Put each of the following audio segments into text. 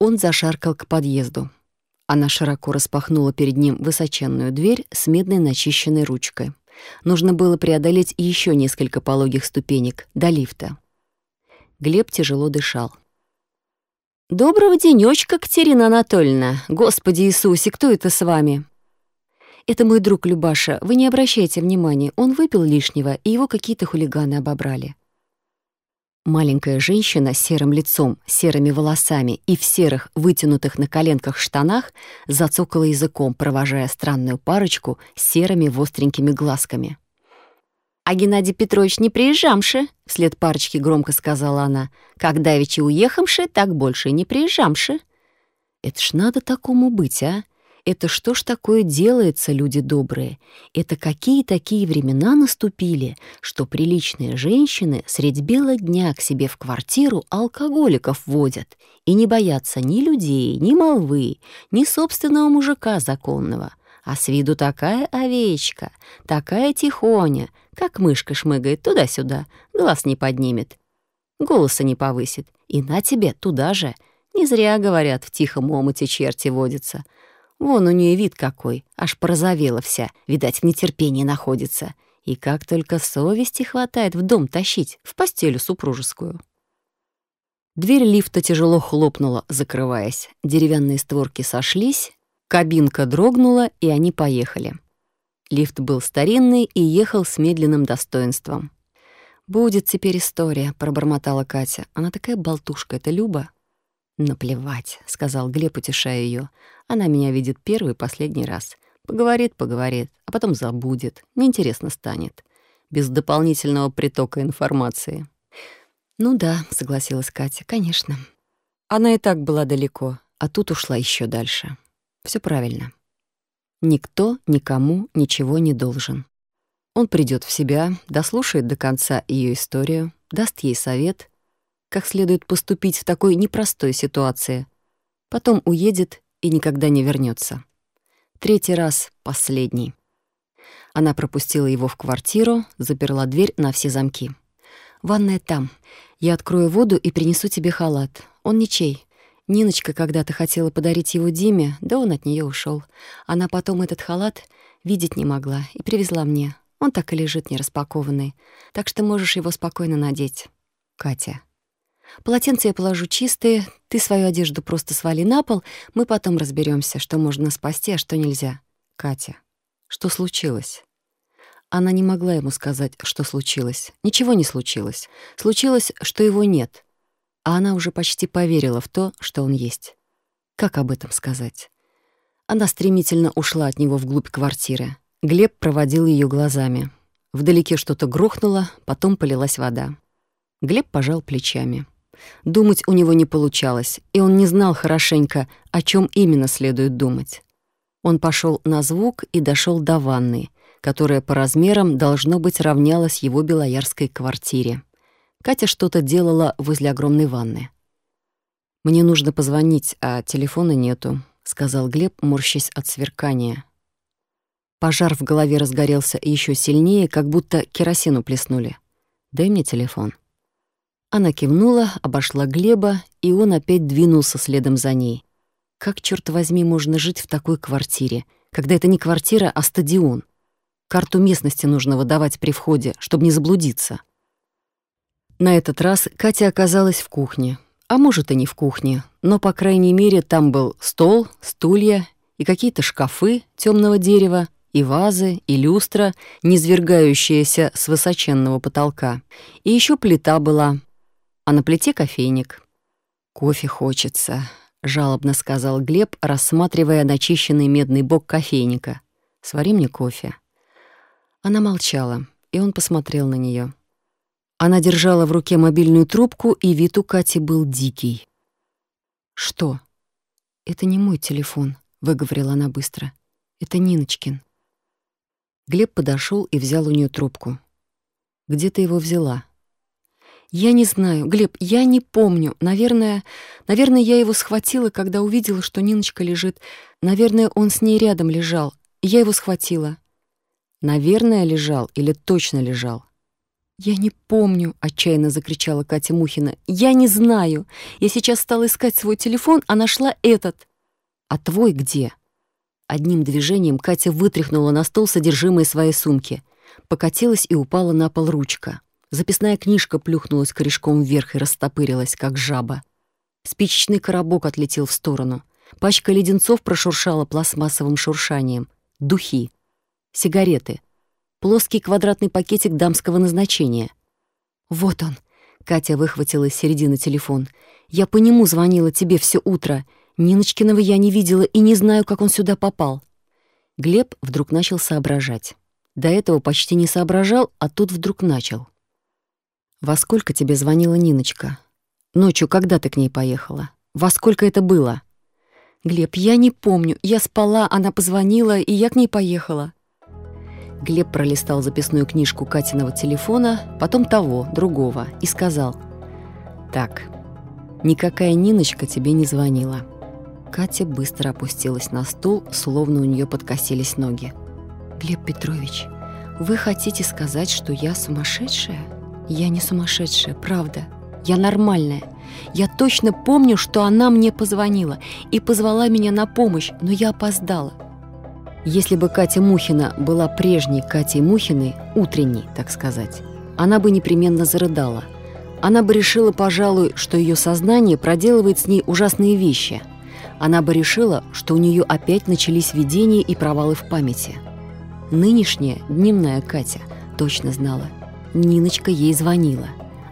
Он зашаркал к подъезду. Она широко распахнула перед ним высоченную дверь с медной начищенной ручкой. Нужно было преодолеть еще несколько пологих ступенек до лифта. Глеб тяжело дышал. «Доброго денечка, Катерина Анатольевна! Господи Иисусе, кто это с вами?» «Это мой друг Любаша. Вы не обращайте внимания. Он выпил лишнего, и его какие-то хулиганы обобрали». Маленькая женщина с серым лицом, серыми волосами и в серых, вытянутых на коленках штанах зацокала языком, провожая странную парочку серыми востренькими глазками. «А Геннадий Петрович не приезжамши», — вслед парочки громко сказала она. «Как давеча уехамши, так больше не приезжамши». «Это ж надо такому быть, а? Это что ж такое делается, люди добрые? Это какие такие времена наступили, что приличные женщины средь бела дня к себе в квартиру алкоголиков водят и не боятся ни людей, ни молвы, ни собственного мужика законного? А с виду такая овечка, такая тихоня, как мышка шмыгает туда-сюда, глаз не поднимет, голоса не повысит. И на тебе туда же. Не зря, говорят, в тихом омуте черти водятся — Вон у нее вид какой, аж порозовела вся, видать, в нетерпении находится. И как только совести хватает в дом тащить, в постелю супружескую. Дверь лифта тяжело хлопнула, закрываясь. Деревянные створки сошлись, кабинка дрогнула, и они поехали. Лифт был старинный и ехал с медленным достоинством. «Будет теперь история», — пробормотала Катя. «Она такая болтушка, это Люба». «Наплевать», — сказал Глеб, утешая ее. «Она меня видит первый и последний раз. Поговорит, поговорит, а потом забудет. Неинтересно станет. Без дополнительного притока информации». «Ну да», — согласилась Катя, — «конечно». Она и так была далеко, а тут ушла еще дальше. Все правильно. Никто никому ничего не должен. Он придет в себя, дослушает до конца ее историю, даст ей совет, как следует поступить в такой непростой ситуации. Потом уедет и никогда не вернется. Третий раз — последний. Она пропустила его в квартиру, заперла дверь на все замки. «Ванная там. Я открою воду и принесу тебе халат. Он ничей. Ниночка когда-то хотела подарить его Диме, да он от нее ушел. Она потом этот халат видеть не могла и привезла мне. Он так и лежит нераспакованный. Так что можешь его спокойно надеть. Катя». Полотенце я положу чистые, ты свою одежду просто свали на пол, мы потом разберемся, что можно спасти, а что нельзя. Катя, что случилось? Она не могла ему сказать, что случилось. Ничего не случилось. Случилось, что его нет. А она уже почти поверила в то, что он есть. Как об этом сказать? Она стремительно ушла от него вглубь квартиры. Глеб проводил ее глазами. Вдалеке что-то грохнуло, потом полилась вода. Глеб пожал плечами. Думать у него не получалось, и он не знал хорошенько, о чем именно следует думать. Он пошел на звук и дошел до ванны, которая по размерам должно быть равнялась его белоярской квартире. Катя что-то делала возле огромной ванны. «Мне нужно позвонить, а телефона нету», — сказал Глеб, морщась от сверкания. Пожар в голове разгорелся еще сильнее, как будто керосину плеснули. «Дай мне телефон». Она кивнула, обошла Глеба, и он опять двинулся следом за ней. Как, черт возьми, можно жить в такой квартире, когда это не квартира, а стадион? Карту местности нужно выдавать при входе, чтобы не заблудиться. На этот раз Катя оказалась в кухне. А может, и не в кухне, но, по крайней мере, там был стол, стулья и какие-то шкафы темного дерева, и вазы, и люстра, низвергающиеся с высоченного потолка. И еще плита была, а на плите кофейник. «Кофе хочется», — жалобно сказал Глеб, рассматривая начищенный медный бок кофейника. «Свари мне кофе». Она молчала, и он посмотрел на нее. Она держала в руке мобильную трубку, и вид у Кати был дикий. «Что?» «Это не мой телефон», — выговорила она быстро. «Это Ниночкин». Глеб подошел и взял у нее трубку. «Где ты его взяла?» Я не знаю, Глеб, я не помню. Наверное, наверное, я его схватила, когда увидела, что Ниночка лежит. Наверное, он с ней рядом лежал. Я его схватила. Наверное, лежал или точно лежал. «Я не помню», — отчаянно закричала Катя Мухина. «Я не знаю. Я сейчас стала искать свой телефон, а нашла этот». «А твой где?» Одним движением Катя вытряхнула на стол содержимое своей сумки. Покатилась и упала на пол ручка. Записная книжка плюхнулась корешком вверх и растопырилась, как жаба. Спичечный коробок отлетел в сторону. Пачка леденцов прошуршала пластмассовым шуршанием. Духи. Сигареты. Плоский квадратный пакетик дамского назначения. «Вот он!» — Катя выхватила из середины телефон. «Я по нему звонила тебе все утро. Ниночкиного я не видела и не знаю, как он сюда попал». Глеб вдруг начал соображать. До этого почти не соображал, а тут вдруг начал. «Во сколько тебе звонила Ниночка? Ночью когда ты к ней поехала? Во сколько это было?» «Глеб, я не помню. Я спала, она позвонила, и я к ней поехала». Глеб пролистал записную книжку Катиного телефона, потом того, другого, и сказал. «Так, никакая Ниночка тебе не звонила». Катя быстро опустилась на стул, словно у нее подкосились ноги. «Глеб Петрович, вы хотите сказать, что я сумасшедшая?» «Я не сумасшедшая, правда. Я нормальная. Я точно помню, что она мне позвонила и позвала меня на помощь, но я опоздала. Если бы Катя Мухина была прежней Катей Мухиной, утренней, так сказать, она бы непременно зарыдала. Она бы решила, пожалуй, что ее сознание проделывает с ней ужасные вещи. Она бы решила, что у нее опять начались видения и провалы в памяти. Нынешняя дневная Катя точно знала. Ниночка ей звонила.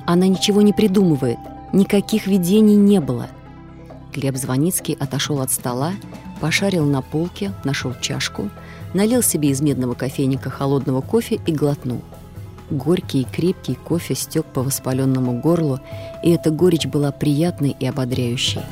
Она ничего не придумывает, никаких видений не было. Глеб Звоницкий отошел от стола, пошарил на полке, нашел чашку, налил себе из медного кофейника холодного кофе и глотнул. Горький и крепкий кофе стек по воспаленному горлу, и эта горечь была приятной и ободряющей.